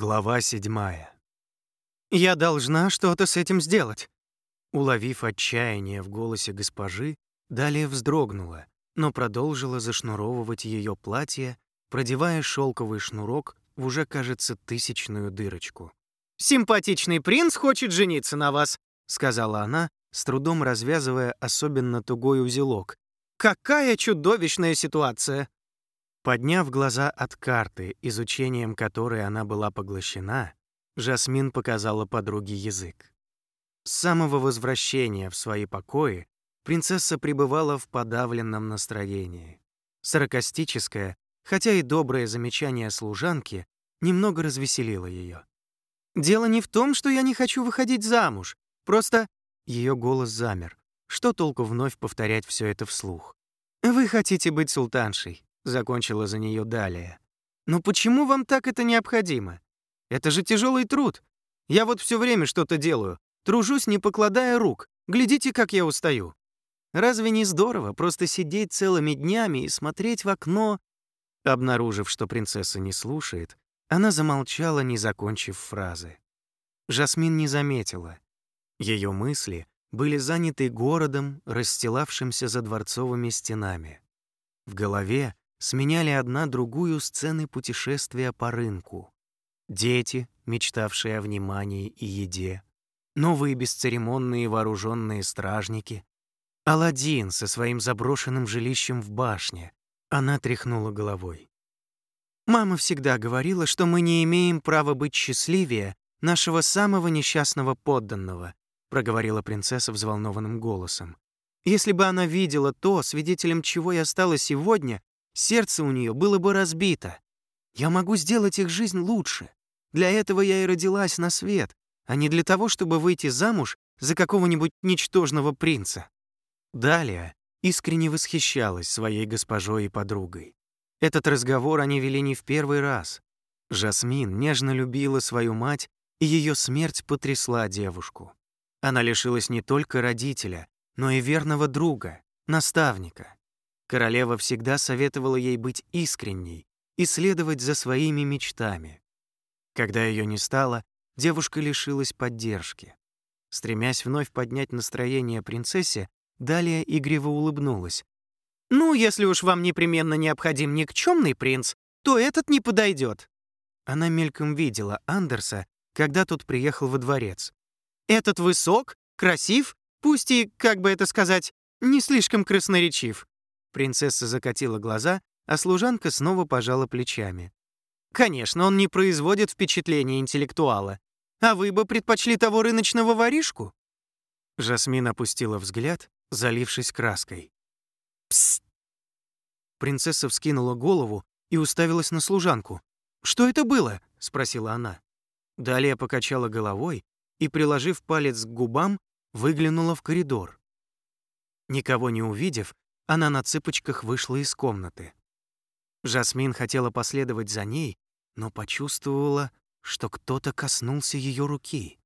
Глава седьмая. «Я должна что-то с этим сделать». Уловив отчаяние в голосе госпожи, далее вздрогнула, но продолжила зашнуровывать ее платье, продевая шелковый шнурок в уже, кажется, тысячную дырочку. «Симпатичный принц хочет жениться на вас», — сказала она, с трудом развязывая особенно тугой узелок. «Какая чудовищная ситуация!» Подняв глаза от карты, изучением которой она была поглощена, Жасмин показала подруге язык. С самого возвращения в свои покои принцесса пребывала в подавленном настроении. Саркастическое, хотя и доброе замечание служанки немного развеселило ее. «Дело не в том, что я не хочу выходить замуж. Просто...» Ее голос замер. Что толку вновь повторять все это вслух? «Вы хотите быть султаншей закончила за нее далее. Но почему вам так это необходимо? Это же тяжелый труд. Я вот все время что-то делаю, тружусь, не покладая рук. Глядите, как я устаю. Разве не здорово просто сидеть целыми днями и смотреть в окно? Обнаружив, что принцесса не слушает, она замолчала, не закончив фразы. Жасмин не заметила. Ее мысли были заняты городом, расстилавшимся за дворцовыми стенами. В голове сменяли одна другую сцены путешествия по рынку. Дети, мечтавшие о внимании и еде, новые бесцеремонные вооруженные стражники, Аладдин со своим заброшенным жилищем в башне. Она тряхнула головой. «Мама всегда говорила, что мы не имеем права быть счастливее нашего самого несчастного подданного», проговорила принцесса взволнованным голосом. «Если бы она видела то, свидетелем чего я стала сегодня, Сердце у нее было бы разбито. Я могу сделать их жизнь лучше. Для этого я и родилась на свет, а не для того, чтобы выйти замуж за какого-нибудь ничтожного принца. Далее искренне восхищалась своей госпожой и подругой. Этот разговор они вели не в первый раз. Жасмин нежно любила свою мать, и ее смерть потрясла девушку. Она лишилась не только родителя, но и верного друга, наставника. Королева всегда советовала ей быть искренней и следовать за своими мечтами. Когда ее не стало, девушка лишилась поддержки. Стремясь вновь поднять настроение принцессе, Далее игриво улыбнулась. «Ну, если уж вам непременно необходим никчемный принц, то этот не подойдет. Она мельком видела Андерса, когда тот приехал во дворец. «Этот высок, красив, пусть и, как бы это сказать, не слишком красноречив. Принцесса закатила глаза, а служанка снова пожала плечами. «Конечно, он не производит впечатления интеллектуала. А вы бы предпочли того рыночного воришку?» Жасмин опустила взгляд, залившись краской. «Псst!» Принцесса вскинула голову и уставилась на служанку. «Что это было?» — спросила она. Далее покачала головой и, приложив палец к губам, выглянула в коридор. Никого не увидев, она на цыпочках вышла из комнаты. Жасмин хотела последовать за ней, но почувствовала, что кто-то коснулся ее руки.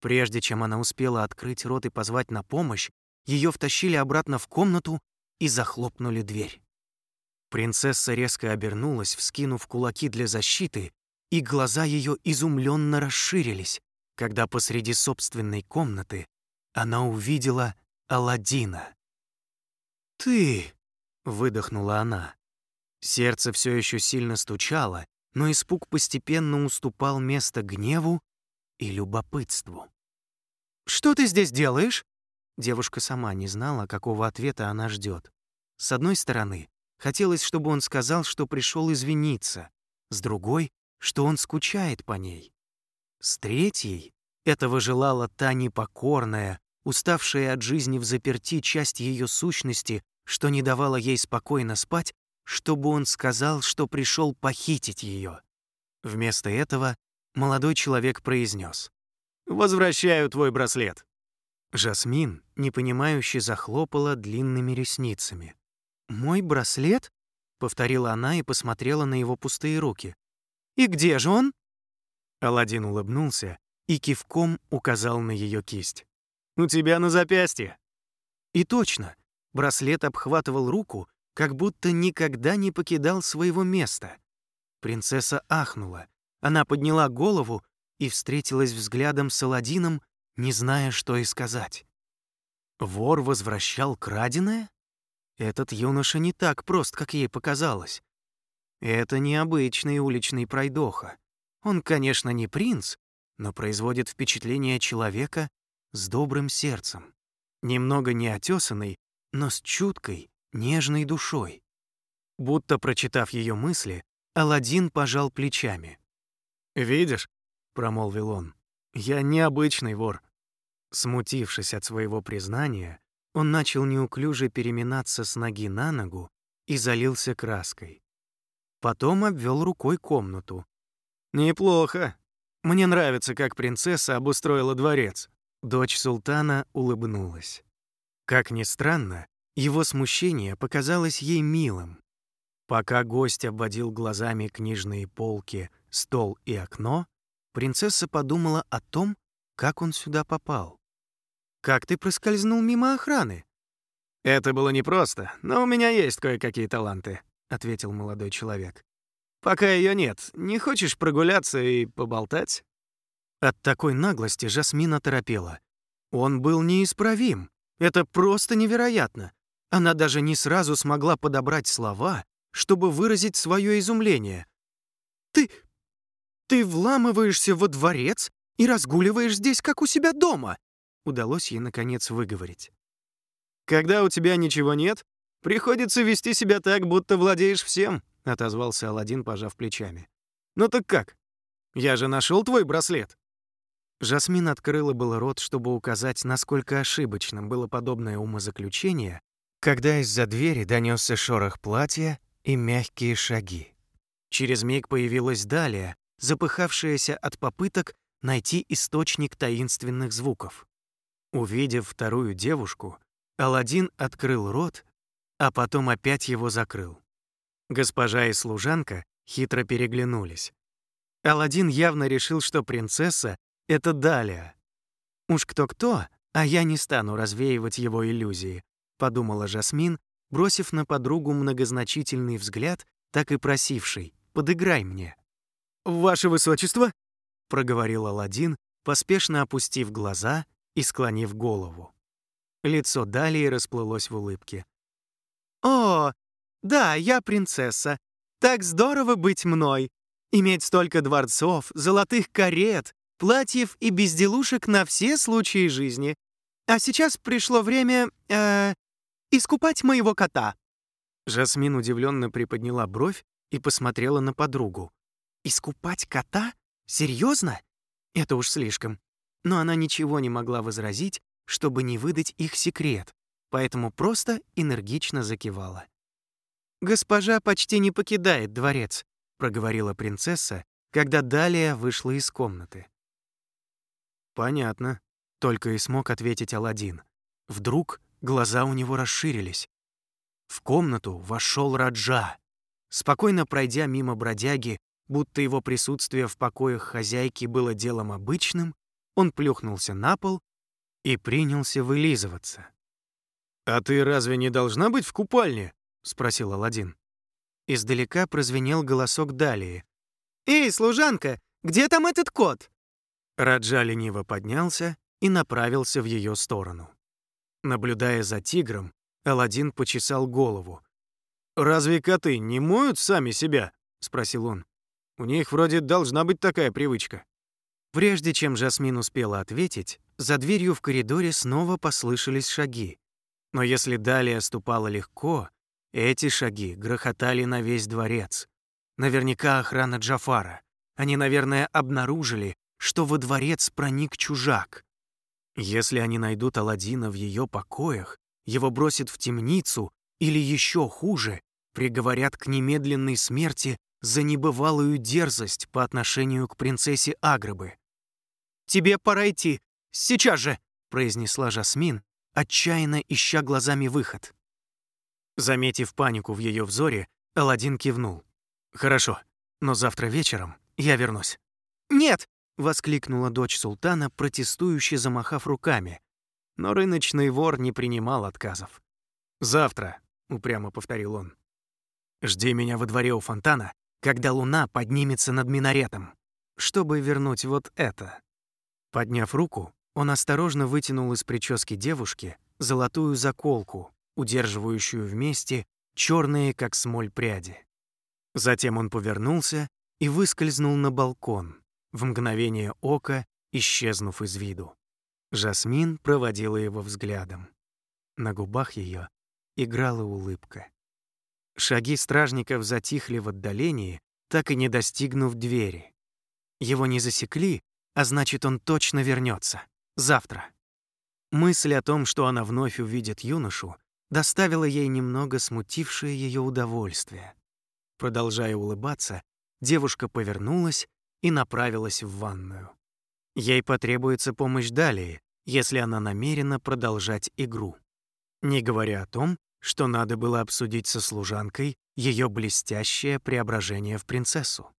Прежде чем она успела открыть рот и позвать на помощь, ее втащили обратно в комнату и захлопнули дверь. Принцесса резко обернулась, вскинув кулаки для защиты, и глаза ее изумленно расширились, когда посреди собственной комнаты она увидела Аладдина. «Ты!» — выдохнула она. Сердце все еще сильно стучало, но испуг постепенно уступал место гневу и любопытству. «Что ты здесь делаешь?» Девушка сама не знала, какого ответа она ждет. С одной стороны, хотелось, чтобы он сказал, что пришел извиниться, с другой, что он скучает по ней. С третьей, этого желала та непокорная, уставшая от жизни в заперти часть ее сущности, что не давала ей спокойно спать, чтобы он сказал, что пришел похитить ее. Вместо этого молодой человек произнес: «Возвращаю твой браслет». Жасмин, непонимающе, захлопала длинными ресницами. «Мой браслет?» — повторила она и посмотрела на его пустые руки. «И где же он?» Аладдин улыбнулся и кивком указал на ее кисть. «У тебя на запястье». И точно, браслет обхватывал руку, как будто никогда не покидал своего места. Принцесса ахнула, она подняла голову и встретилась взглядом с Аладдином, не зная, что и сказать. Вор возвращал краденое? Этот юноша не так прост, как ей показалось. Это необычный уличный пройдоха. Он, конечно, не принц, но производит впечатление человека с добрым сердцем. Немного неотесанный, но с чуткой, нежной душой. Будто прочитав ее мысли, Аладдин пожал плечами. «Видишь», — промолвил он, — «я необычный вор». Смутившись от своего признания, он начал неуклюже переминаться с ноги на ногу и залился краской. Потом обвел рукой комнату. «Неплохо. Мне нравится, как принцесса обустроила дворец». Дочь султана улыбнулась. Как ни странно, его смущение показалось ей милым. Пока гость обводил глазами книжные полки, стол и окно, принцесса подумала о том, как он сюда попал. «Как ты проскользнул мимо охраны?» «Это было непросто, но у меня есть кое-какие таланты», — ответил молодой человек. «Пока ее нет, не хочешь прогуляться и поболтать?» От такой наглости Жасмин оторопела. Он был неисправим. Это просто невероятно. Она даже не сразу смогла подобрать слова, чтобы выразить свое изумление. «Ты... ты вламываешься во дворец и разгуливаешь здесь, как у себя дома!» Удалось ей, наконец, выговорить. «Когда у тебя ничего нет, приходится вести себя так, будто владеешь всем», — отозвался Аладдин, пожав плечами. «Ну так как? Я же нашел твой браслет». Жасмин открыла было рот, чтобы указать, насколько ошибочным было подобное умозаключение, когда из-за двери донесся шорох платья и мягкие шаги. Через миг появилась Далия, запыхавшаяся от попыток найти источник таинственных звуков. Увидев вторую девушку, Аладдин открыл рот, а потом опять его закрыл. Госпожа и служанка хитро переглянулись. Аладдин явно решил, что принцесса это Далия. Уж кто-кто, а я не стану развеивать его иллюзии, подумала Жасмин, бросив на подругу многозначительный взгляд, так и просивший: "Подыграй мне". "Ваше высочество", проговорил Аладдин, поспешно опустив глаза и склонив голову. Лицо Далии расплылось в улыбке. «О, да, я принцесса. Так здорово быть мной. Иметь столько дворцов, золотых карет, платьев и безделушек на все случаи жизни. А сейчас пришло время... Э, искупать моего кота». Жасмин удивленно приподняла бровь и посмотрела на подругу. «Искупать кота? Серьезно? Это уж слишком». Но она ничего не могла возразить, чтобы не выдать их секрет, поэтому просто энергично закивала. «Госпожа почти не покидает дворец», — проговорила принцесса, когда Далия вышла из комнаты. «Понятно», — только и смог ответить Аладдин. Вдруг глаза у него расширились. В комнату вошел Раджа. Спокойно пройдя мимо бродяги, будто его присутствие в покоях хозяйки было делом обычным, он плюхнулся на пол и принялся вылизываться. «А ты разве не должна быть в купальне?» — спросил Аладдин. Издалека прозвенел голосок Далии. «Эй, служанка, где там этот кот?» Раджа лениво поднялся и направился в ее сторону. Наблюдая за тигром, Аладдин почесал голову. «Разве коты не моют сами себя?» — спросил он. «У них вроде должна быть такая привычка». Прежде чем Жасмин успела ответить, за дверью в коридоре снова послышались шаги. Но если далее ступала легко, эти шаги грохотали на весь дворец. Наверняка охрана Джафара. Они, наверное, обнаружили, что во дворец проник чужак. Если они найдут Аладдина в ее покоях, его бросят в темницу или еще хуже, приговорят к немедленной смерти за небывалую дерзость по отношению к принцессе Агрыбы. «Тебе пора идти. Сейчас же!» — произнесла Жасмин, отчаянно ища глазами выход. Заметив панику в ее взоре, Аладдин кивнул. «Хорошо, но завтра вечером я вернусь». «Нет!» Воскликнула дочь султана, протестующе замахав руками. Но рыночный вор не принимал отказов. «Завтра», — упрямо повторил он. «Жди меня во дворе у фонтана, когда луна поднимется над минаретом». чтобы вернуть вот это». Подняв руку, он осторожно вытянул из прически девушки золотую заколку, удерживающую вместе черные, как смоль, пряди. Затем он повернулся и выскользнул на балкон, в мгновение ока исчезнув из виду. Жасмин проводила его взглядом. На губах ее играла улыбка. Шаги стражников затихли в отдалении, так и не достигнув двери. Его не засекли, а значит, он точно вернется. Завтра. Мысль о том, что она вновь увидит юношу, доставила ей немного смутившее ее удовольствие. Продолжая улыбаться, девушка повернулась и направилась в ванную. Ей потребуется помощь далее, если она намерена продолжать игру. Не говоря о том, что надо было обсудить со служанкой ее блестящее преображение в принцессу.